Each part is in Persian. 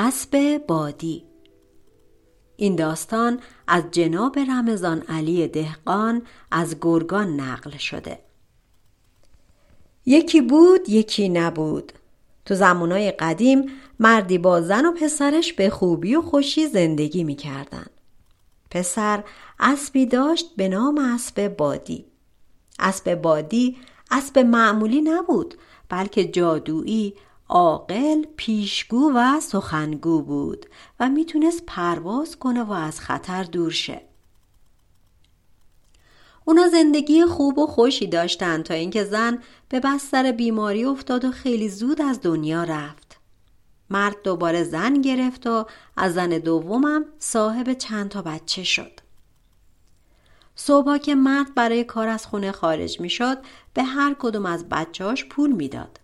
اسب بادی. این داستان از جناب رمضان علی دهقان از گرگان نقل شده. یکی بود یکی نبود. تو زمانای قدیم مردی با زن و پسرش به خوبی و خوشی زندگی می‌کردن. پسر اسبی داشت به نام اسب بادی. اسب بادی اسب معمولی نبود بلکه جادویی عاقل پیشگو و سخنگو بود و می‌تونست پرواز کنه و از خطر دور شه. اونا زندگی خوب و خوشی داشتن تا اینکه زن به بستر بیماری افتاد و خیلی زود از دنیا رفت. مرد دوباره زن گرفت و از زن دومم صاحب چند تا بچه شد. صبح که مرد برای کار از خونه خارج می شد به هر کدوم از بچهاش پول می‌داد.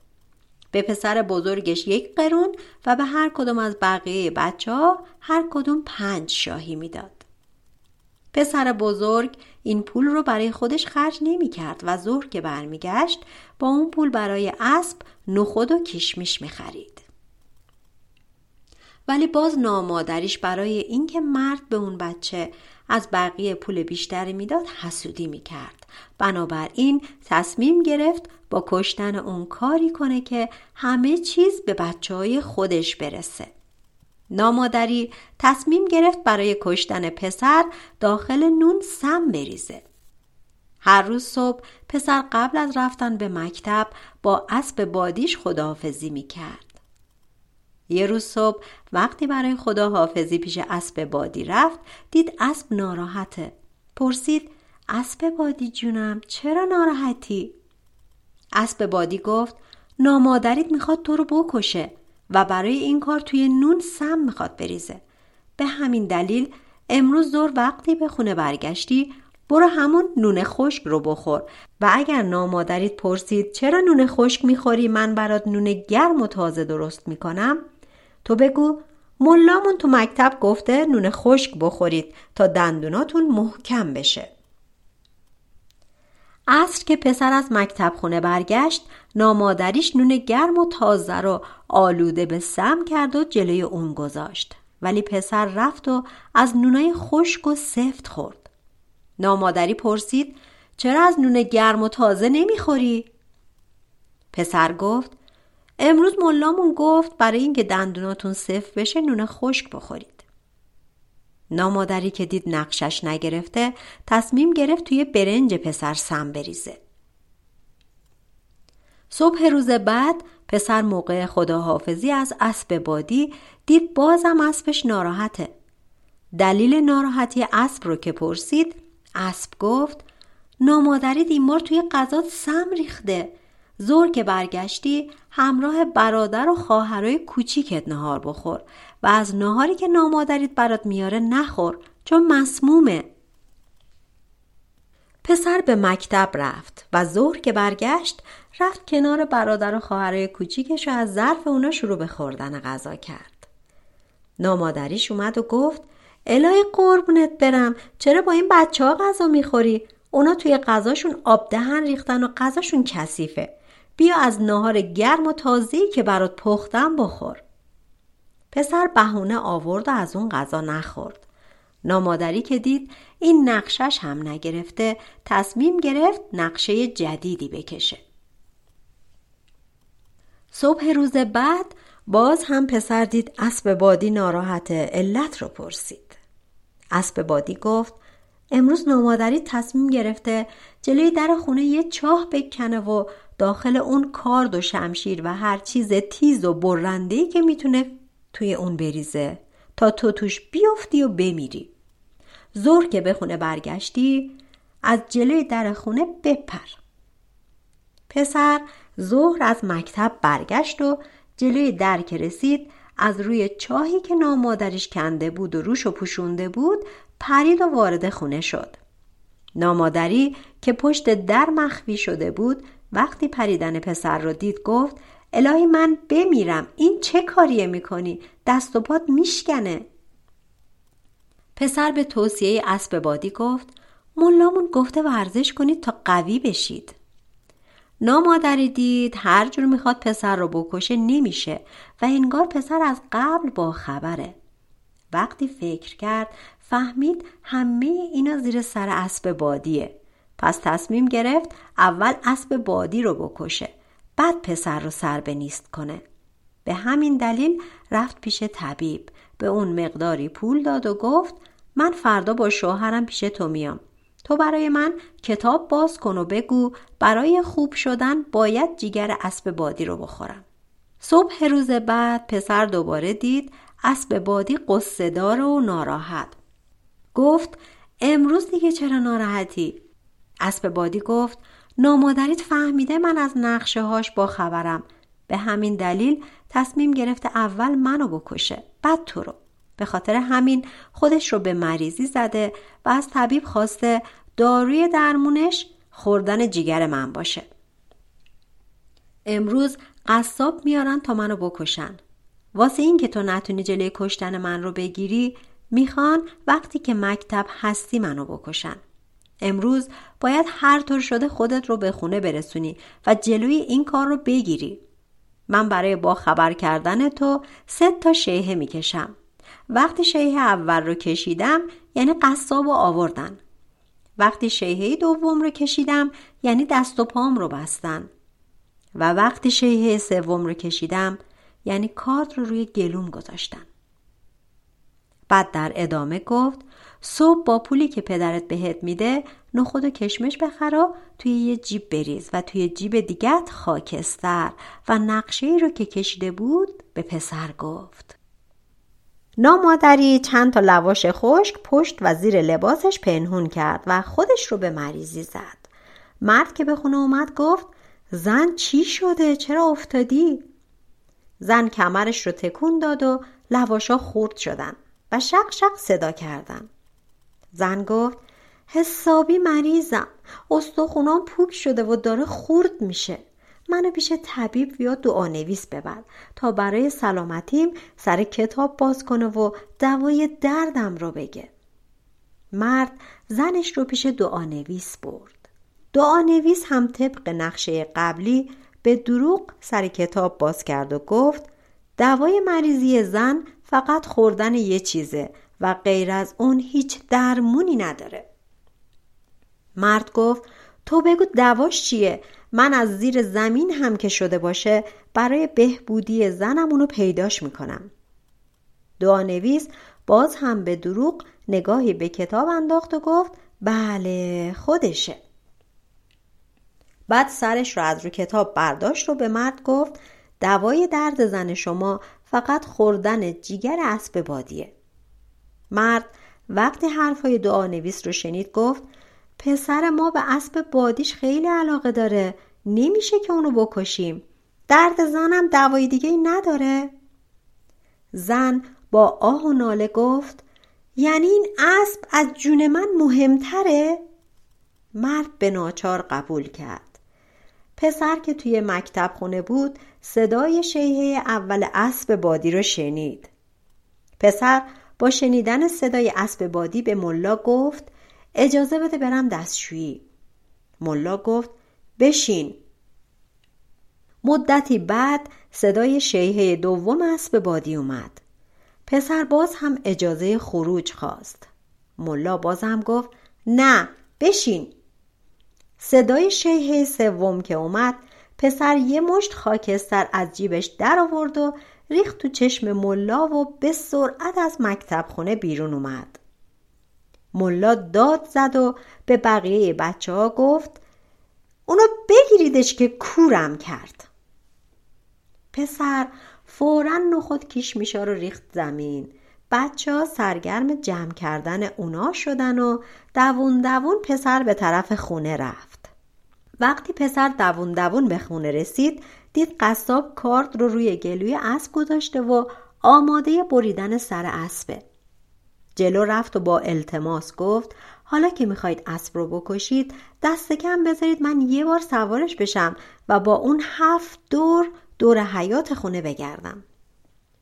به پسر بزرگش یک قرون و به هر کدوم از بقیه بچه ها هر کدوم پنج شاهی می‌داد. پسر بزرگ این پول رو برای خودش خرج نمی کرد و ظهر که برمیگشت با اون پول برای اسب نخود و کشمش می خرید. ولی باز نامادریش برای اینکه مرد به اون بچه از بقیه پول بیشتری می‌داد حسودی می‌کرد بنابراین تصمیم گرفت با کشتن اون کاری کنه که همه چیز به بچه های خودش برسه. نامادری تصمیم گرفت برای کشتن پسر داخل نون سم بریزه. هر روز صبح پسر قبل از رفتن به مکتب با اسب بادیش خداحافظی می‌کرد. یه روز صبح وقتی برای خدا حافظی پیش اسب بادی رفت دید اسب ناراحته. پرسید اسب بادی جونم چرا ناراحتی؟ اسب بادی گفت نامادریت می‌خواد تو رو بکشه و برای این کار توی نون سم می‌خواد بریزه به همین دلیل امروز دور وقتی به خونه برگشتی برو همون نون خشک رو بخور و اگر نامادریت پرسید چرا نون خشک می‌خوری من برات نون گرم و تازه درست می‌کنم تو بگو ملامون تو مکتب گفته نون خشک بخورید تا دندوناتون محکم بشه. عصر که پسر از مکتب خونه برگشت نامادریش نون گرم و تازه رو آلوده به سم کرد و جلوی اون گذاشت ولی پسر رفت و از نونای خشک و سفت خورد نامادری پرسید چرا از نون گرم و تازه نمی‌خوری؟ پسر گفت امروز ملامون گفت برای اینکه دندوناتون صفر بشه نون خشک بخورید. نامادری که دید نقشش نگرفته تصمیم گرفت توی برنج پسر سم بریزه. صبح روز بعد پسر موقع خداحافظی از اسب بادی دید بازم اسبش ناراحته. دلیل ناراحتی اسب رو که پرسید اسب گفت نامادری دیمار توی غذا سم ریخته زور که برگشتی همراه برادر و خواهرای کوچیکت نهار بخور و از نهاری که نامادریت برات میاره نخور چون مسمومه. پسر به مکتب رفت و ظهر که برگشت رفت کنار برادر و خواهرای کوچیکش و از ظرف اونا شروع به خوردن غذا کرد. نامادریش اومد و گفت الهی قربونت برم چرا با این بچه ها غذا می‌خوری؟ اونا توی غذاشون آب دهن ریختن و غذاشون کثیفه. بیا از ناهار گرم و تازه‌ای که برات پختم بخور. پسر بهونه آورد و از اون غذا نخورد. نامادری که دید این نقشش هم نگرفته تصمیم گرفت نقشه جدیدی بکشه. صبح روز بعد باز هم پسر دید اسب بادی ناراحت علت رو پرسید. اسب بادی گفت امروز نامادری تصمیم گرفته جلوی در خونه یه چاه بکنه و داخل اون کارد و شمشیر و هر چیز تیز و برندهی که می‌تونه توی اون بریزه تا تو توش بیفتی و بمیری. زور که به خونه برگشتی از جلوی در خونه بپر. پسر ظهر از مکتب برگشت و جلوی در که رسید از روی چاهی که نامادریش کنده بود و روش و پوشونده بود پرید و وارد خونه شد. نامادری که پشت در مخفی شده بود وقتی پریدن پسر را دید گفت الهی من بمیرم این چه کاریه می‌کنی؟ دست و پات میشکنه. پسر به توصیه اسب بادی گفت ملامون گفته ورزش کنید تا قوی بشید. نامادری دید هر جور می‌خواد پسر رو بکشه نمیشه و انگار پسر از قبل با خبره. وقتی فکر کرد فهمید همه اینا زیر سر اسب بادیه. پس تصمیم گرفت اول اسب بادی رو بکشه بعد پسر رو سر به نیست کنه. به همین دلیل رفت پیش طبیب به اون مقداری پول داد و گفت من فردا با شوهرم پیش تو میام. تو برای من کتاب باز کن و بگو برای خوب شدن باید جیگر اسب بادی رو بخورم. صبح روز بعد پسر دوباره دید اسب بادی قصدار و ناراحت. گفت امروز دیگه چرا ناراحتی؟ اسب بادی گفت نامادریت فهمیده من از نقشه هاش با خبرم. به همین دلیل تصمیم گرفته اول منو بکشه بعد تو رو. به خاطر همین خودش رو به مریضی زده و از طبیب خواسته داروی درمونش خوردن جیگر من باشه. امروز قصاب میارن تا منو بکشن. واسه این که تو نتونی جلوی کشتن من رو بگیری می‌خوان وقتی که مکتب هستی منو بکشن. امروز باید هر طور شده خودت رو به خونه برسونی و جلوی این کار رو بگیری. من برای با خبر کردن تو سه تا شیهه می‌کشم. وقتی شیهه اول رو کشیدم یعنی قصاب و آوردن. وقتی شیهه دوم رو کشیدم یعنی دست و پام رو بستن. و وقتی شیهه سوم رو کشیدم یعنی کارت رو روی گلوم گذاشتن. بعد در ادامه گفت صبح با پولی که پدرت بهت میده نخود و کشمش بخرا توی یه جیب بریز و توی جیب دیگت خاکستر و نقشه رو که کشیده بود به پسر گفت. نامادری چند تا لواش خشک پشت و زیر لباسش پنهون کرد و خودش رو به مریضی زد. مرد که به خونه اومد گفت زن چی شده؟ چرا افتادی؟ زن کمرش رو تکون داد و لواشا خورد شدن. شق شق صدا کردن زن گفت حسابی مریضم. استخونام پوک شده و داره خورد میشه. منو پیش طبیب یا دعانویس ببر تا برای سلامتیم سر کتاب باز کنه و دوای دردم رو بگه. مرد زنش رو پیش دعانویس برد. دعانویس هم طبق نقشه قبلی به دروغ سر کتاب باز کرد و گفت دوای مریضی زن فقط خوردن یه چیزه و غیر از اون هیچ درمونی نداره. مرد گفت تو بگو دواش چیه؟ من از زیر زمین هم که شده باشه برای بهبودی زنم اونو پیداش می‌کنم. دعانویس باز هم به دروغ نگاهی به کتاب انداخت و گفت بله خودشه. بعد سرش رو از رو کتاب برداشت و به مرد گفت دوای درد زن شما فقط خوردن جیگر اسب بادیه. مرد وقتی حرفای دعا نویس رو شنید گفت پسر ما به اسب بادیش خیلی علاقه داره نمیشه که اونو بکشیم. درد زنم دوای دیگه نداره. زن با آه و ناله گفت یعنی این اسب از جون من مهمتره؟ مرد به ناچار قبول کرد. پسر که توی مکتب خونه بود صدای شیهه اول اسب بادی رو شنید. پسر با شنیدن صدای اسب بادی به ملا گفت اجازه بده برم دستشویی. ملا گفت بشین. مدتی بعد صدای شیهه دوم اسب بادی اومد. پسر باز هم اجازه خروج خواست. ملا باز هم گفت نه بشین. صدای شیهه سوم که اومد پسر یه مشت خاکستر از جیبش در آورد و ریخت تو چشم ملا و به سرعت از مکتب خونه بیرون اومد. ملا داد زد و به بقیه بچه ها گفت اونو بگیریدش که کورم کرد. پسر فورا نخود کیشمیشا رو ریخت زمین. بچه ها سرگرم جمع کردن اونا شدن و دوون دوون پسر به طرف خونه رفت. وقتی پسر دوون دوون به خونه رسید دید قصاب کارد رو روی گلوی اسب گذاشته و آماده بریدن سر اسبه. جلو رفت و با التماس گفت حالا که می‌خواید اسب رو بکشید دست کم بذارید من یه بار سوارش بشم و با اون هفت دور دور حیات خونه بگردم.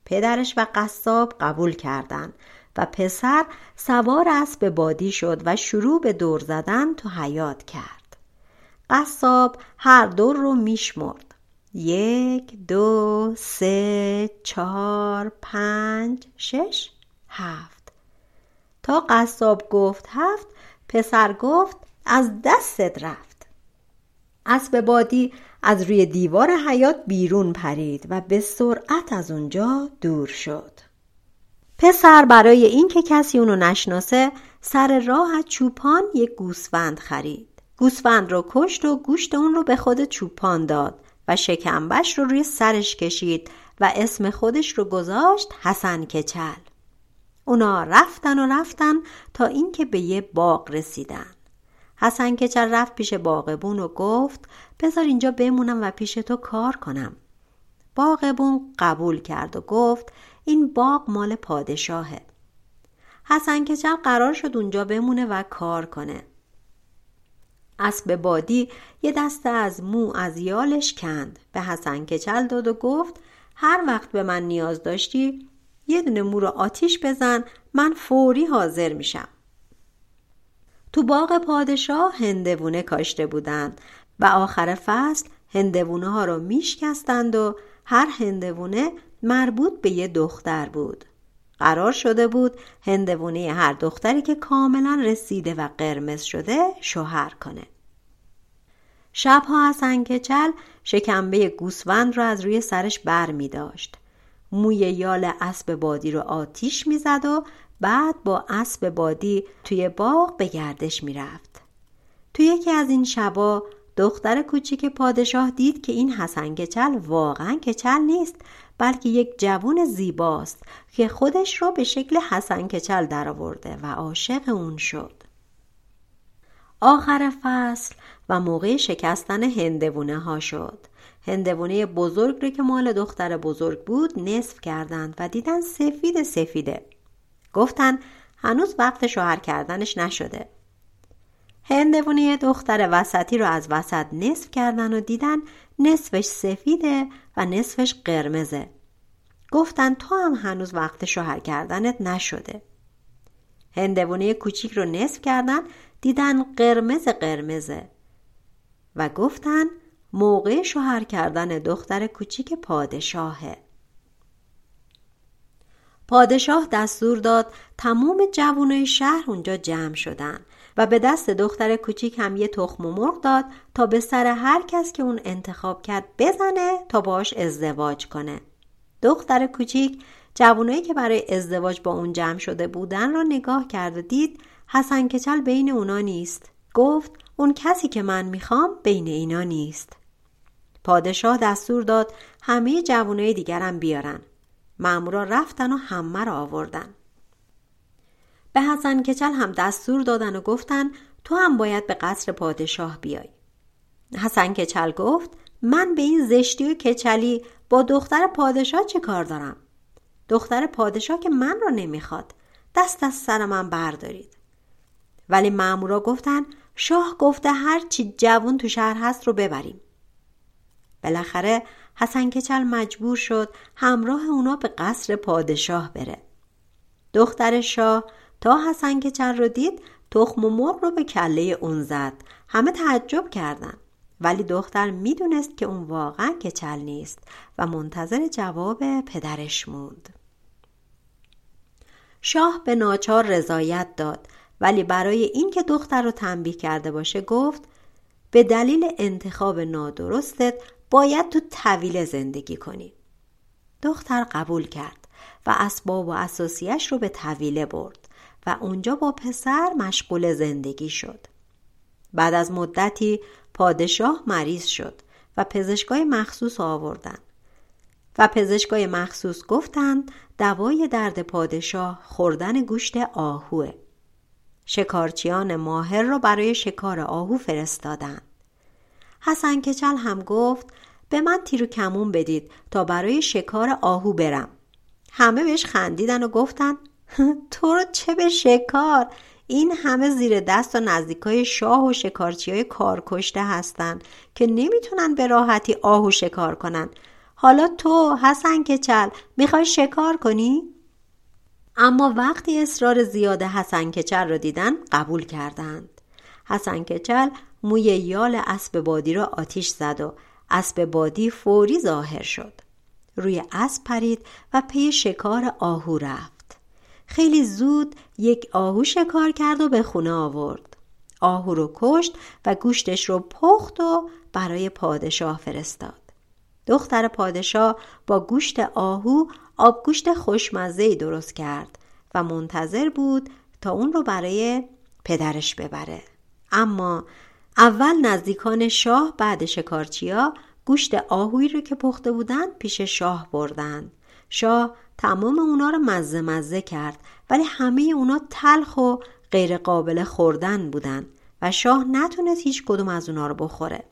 پدرش و قصاب قبول کردند و پسر سوار اسب بادی شد و شروع به دور زدن تو حیات کرد. قصاب هر دور رو میشمرد. یک دو سه چهار پنج شش هفت. تا قصاب گفت هفت پسر گفت از دستت رفت. اسب بادی از روی دیوار حیات بیرون پرید و به سرعت از اونجا دور شد. پسر برای اینکه کسی اونو نشناسه سر راه از چوپان یک گوسفند خرید. گوسفند رو کشت و گوشت اون رو به خود چوپان داد و شکمبش رو روی سرش کشید و اسم خودش رو گذاشت حسن کچل. اونا رفتن و رفتن تا اینکه به یه باغ رسیدن. حسن کچل رفت پیش باغبون و گفت بذار اینجا بمونم و پیش تو کار کنم. باغبون قبول کرد و گفت این باغ مال پادشاهه. حسن کچل قرار شد اونجا بمونه و کار کنه. اسب بادی یه دسته از مو از یالش کند. به حسن کچل داد و گفت هر وقت به من نیاز داشتی یه دونه مو رو آتیش بزن من فوری حاضر میشم. تو باغ پادشاه هندوونه کاشته بودند و آخر فصل هندوونه ها رو میشکستند و هر هندوونه مربوط به یه دختر بود. قرار شده بود هندوونه هر دختری که کاملا رسیده و قرمز شده شوهر کنه. شبها حسن کچل شکمبه گوسفند را از روی سرش بر می داشت. موی یال اسب بادی رو آتیش می‌زد و بعد با اسب بادی توی باغ به گردش می‌رفت. توی یکی از این شبا دختر کوچیک پادشاه دید که این حسن کچل واقعا کچل نیست بلکه یک جوون زیباست که خودش رو به شکل حسن کچل درآورده و عاشق اون شد. آخر فصل و موقع شکستن هندوونه ها شد. هندوونه بزرگ رو که مال دختر بزرگ بود نصف کردند و دیدن سفید سفیده. گفتن هنوز وقت شوهر کردنش نشده. هندوونه دختر وسطی رو از وسط نصف کردن و دیدن نصفش سفیده و نصفش قرمزه. گفتن تو هم هنوز وقت شوهر کردنت نشده. هندوونه کوچیک رو نصف کردن دیدن قرمز قرمزه. و گفتن موقع شوهر کردن دختر کوچیک پادشاهه. پادشاه دستور داد تمام جوانای شهر اونجا جمع شدن و به دست دختر کوچیک هم یه تخم و مرغ داد تا به سر هر کس که اون انتخاب کرد بزنه تا باش ازدواج کنه. دختر کوچیک جوانایی که برای ازدواج با اون جمع شده بودن را نگاه کرد و دید حسن کچل بین اونا نیست. گفت اون کسی که من می‌خوام بین اینا نیست. پادشاه دستور داد همه جوانای دیگرم بیارن. مامورا رفتن و همه را آوردن. به حسن کچل هم دستور دادن و گفتن تو هم باید به قصر پادشاه بیای. حسن کچل گفت من به این زشتی و کچلی با دختر پادشاه چه کار دارم؟ دختر پادشاه که من را نمی‌خواد. دست از سر من بردارید. ولی مامورا گفتن شاه گفته هر چی جوون تو شهر هست رو ببریم. بالاخره حسن کچل مجبور شد همراه اونا به قصر پادشاه بره. دختر شاه تا حسن کچل رو دید تخم و مرغ رو به کله اون زد. همه تعجب کردن. ولی دختر می‌دونست که اون واقعا کچل نیست و منتظر جواب پدرش موند شاه به ناچار رضایت داد ولی برای اینکه دختر رو تنبیه کرده باشه گفت به دلیل انتخاب نادرستت باید تو طویل زندگی کنی. دختر قبول کرد و اسباب و اساسیش رو به طویله برد و اونجا با پسر مشغول زندگی شد. بعد از مدتی پادشاه مریض شد و پزشکای مخصوص آوردن و پزشکای مخصوص گفتند دوای درد پادشاه خوردن گوشت آهوه. شکارچیان ماهر را برای شکار آهو فرستادند. حسن کچل هم گفت به من تیر و کمون بدید تا برای شکار آهو برم همه بهش خندیدن و گفتن تو رو چه به شکار این همه زیر دست و نزدیکای شاه و شکارچی های کارکشته هستن که نمی‌تونن به راحتی آهو شکار کنن. حالا تو حسن کچل می‌خوای شکار کنی؟ اما وقتی اصرار زیاد حسن کچل را دیدن قبول کردند. حسن کچل موی یال اسب بادی را آتیش زد و اسب بادی فوری ظاهر شد. روی اسب پرید و پی شکار آهو رفت. خیلی زود یک آهو شکار کرد و به خونه آورد. آهو رو کشت و گوشتش رو پخت و برای پادشاه فرستاد. دختر پادشاه با گوشت آهو آبگوشت خوشمزه درست کرد و منتظر بود تا اون رو برای پدرش ببره. اما اول نزدیکان شاه بعد شکارچیا گوشت آهویی رو که پخته بودن پیش شاه بردن. شاه تمام اونا رو مزه مزه کرد ولی همه اونا تلخ و غیر قابل خوردن بودن و شاه نتونست هیچ کدوم از اونا رو بخوره.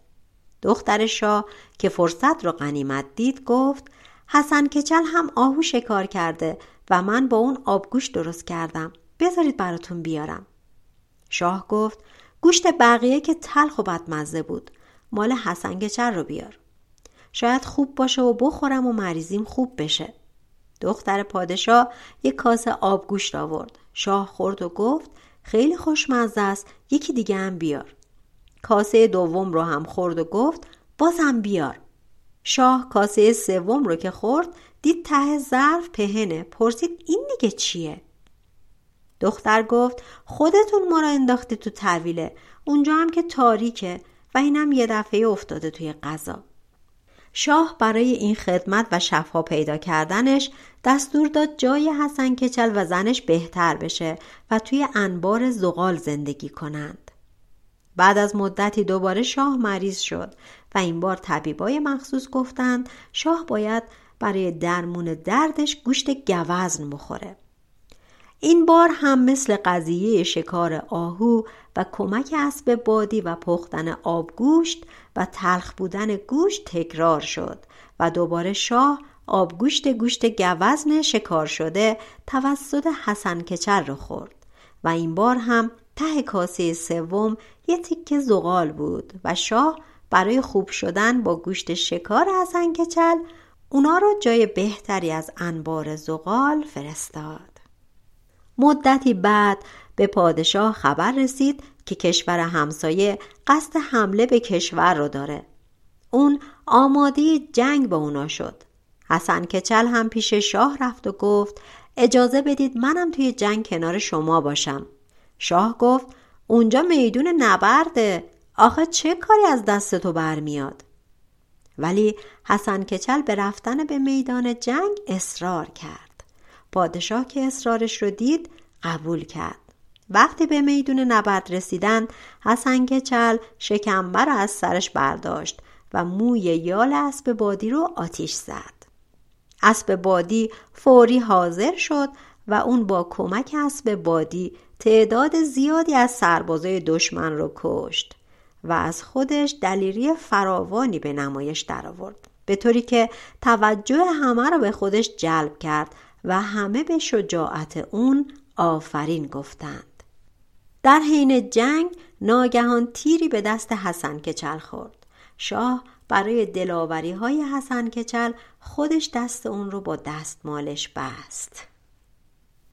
دختر شاه که فرصت رو غنیمت دید گفت حسن کچل هم آهو شکار کرده و من با اون آبگوش درست کردم. بذارید براتون بیارم. شاه گفت گوشت بقیه که تلخ و بدمزه بود. مال حسن کچل رو بیار. شاید خوب باشه و بخورم و مریضیم خوب بشه. دختر پادشاه یک کاسه آبگوشت آورد. شاه خورد و گفت خیلی خوشمزه است یکی دیگه هم بیار. کاسه دوم رو هم خورد و گفت بازم بیار. شاه کاسه سوم رو که خورد دید ته ظرف پهنه. پرسید این دیگه چیه؟ دختر گفت خودتون ما را انداختی تو طویله. اونجا هم که تاریکه و اینم یه دفعه افتاده توی غذا. شاه برای این خدمت و شفا پیدا کردنش دستور داد جای حسن کچل و زنش بهتر بشه و توی انبار زغال زندگی کنند. بعد از مدتی دوباره شاه مریض شد و این بار طبیبای مخصوص گفتند شاه باید برای درمون دردش گوشت گوزن بخوره. این بار هم مثل قضیه شکار آهو و کمک اسب بادی و پختن آبگوشت و تلخ بودن گوشت تکرار شد و دوباره شاه آبگوشت گوشت گوزن شکار شده توسط حسن کچر رو خورد و این بار هم ته کاسه سوم یه تیکه زغال بود و شاه برای خوب شدن با گوشت شکار حسن کچل اونا رو جای بهتری از انبار زغال فرستاد. مدتی بعد به پادشاه خبر رسید که کشور همسایه قصد حمله به کشور رو داره. اون آماده جنگ با اونا شد. حسن کچل هم پیش شاه رفت و گفت اجازه بدید منم توی جنگ کنار شما باشم. شاه گفت اونجا میدون نبرده آخه چه کاری از دست تو برمیاد؟ ولی حسن کچل به رفتن به میدان جنگ اصرار کرد. پادشاه که اصرارش رو دید قبول کرد. وقتی به میدون نبرد رسیدن حسن کچل شکمبر را از سرش برداشت و موی یال اسب بادی رو آتیش زد. اسب بادی فوری حاضر شد و اون با کمک اسب بادی تعداد زیادی از سربازای دشمن رو کشت و از خودش دلیری فراوانی به نمایش درآورد به طوری که توجه همه را به خودش جلب کرد و همه به شجاعت اون آفرین گفتند. در حین جنگ ناگهان تیری به دست حسن کچل خورد. شاه برای دلاوری های حسن کچل خودش دست اون رو با دستمالش بست.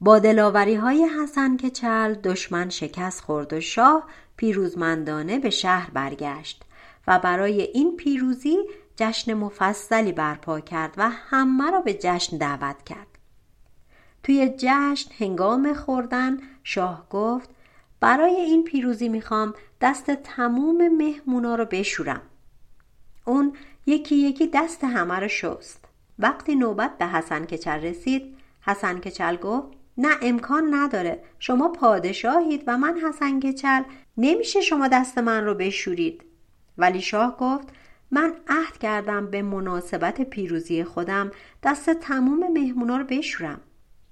با دلاوری های حسن کچل دشمن شکست خورد و شاه پیروزمندانه به شهر برگشت و برای این پیروزی جشن مفصلی برپا کرد و همه را به جشن دعوت کرد. توی جشن هنگام خوردن شاه گفت برای این پیروزی می‌خوام دست تموم مهمونا رو بشورم. اون یکی یکی دست همه رو شست. وقتی نوبت به حسن کچل رسید حسن کچل گفت نه امکان نداره. شما پادشاهید و من حسن کچل. نمیشه شما دست من رو بشورید. ولی شاه گفت من عهد کردم به مناسبت پیروزی خودم دست تموم مهمونا رو بشورم.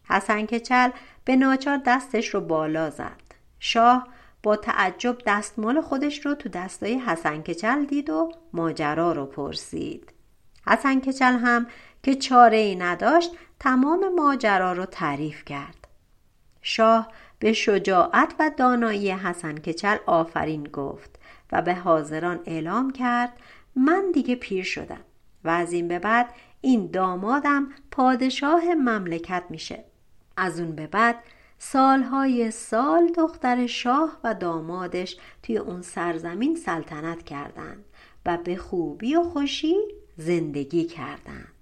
حسن کچل به ناچار دستش رو بالا زد. شاه با تعجب دستمال خودش رو تو دستای حسن کچل دید و ماجرا رو پرسید. حسن کچل هم که چاره ای نداشت تمام ماجرا رو تعریف کرد. شاه به شجاعت و دانایی حسن کچل آفرین گفت و به حاضران اعلام کرد من دیگه پیر شدم و از این به بعد این دامادم پادشاه مملکت میشه. از اون به بعد سالهای سال دختر شاه و دامادش توی اون سرزمین سلطنت کردند و به خوبی و خوشی زندگی کردند.